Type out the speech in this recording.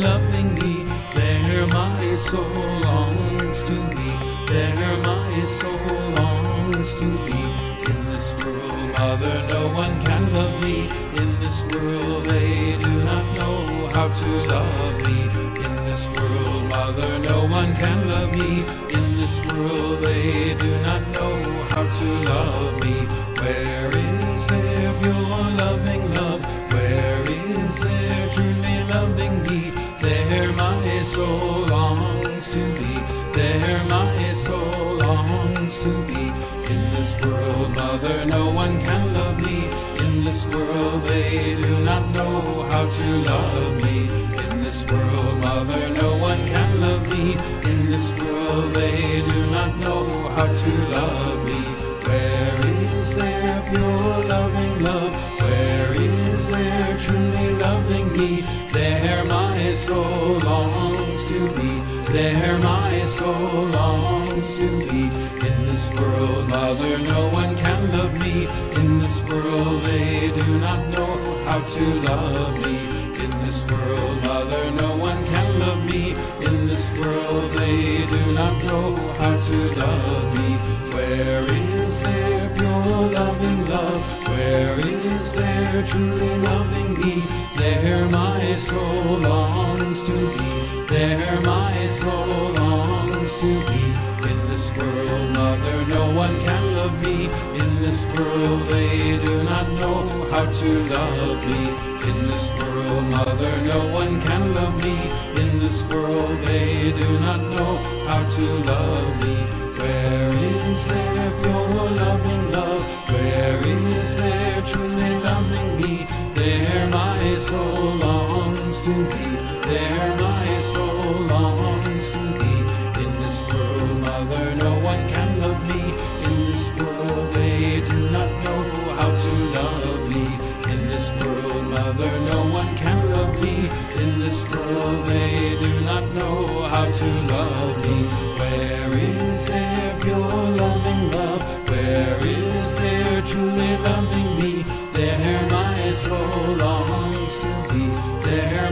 loving me? There my soul longs to be. There my soul longs to be. In this world, Mother, no one can love me. In this world, they do not know how to love me. In this world, Mother, no one can love me. In this world, they do not know how to love me. Where is there pure loving love? Where is there truly loving? There soul longs to be. There my soul longs to be. In this world, Mother, no one can love me. In this world, they do not know how to love me. In this world, Mother, no one can love me. In this world, they do not know how to love me. Where is there pure loving love? Be. There my soul longs to be. In this world, Mother, no one can love me. In this world, they do not know how to love me. In this world, Mother, no one can love me. In this world, they do not know how to love me. Where is there pure loving love? Where is there truly loving me? There my soul longs to be. There my soul longs to be. In this world, Mother, no one can love me. In this world, they do not know how to love me. In this world, Mother, no one can love me. In this world, they do not know how to love me. Where is to love me? Where is there pure loving love? Where is there truly loving me? There my soul longs to be. There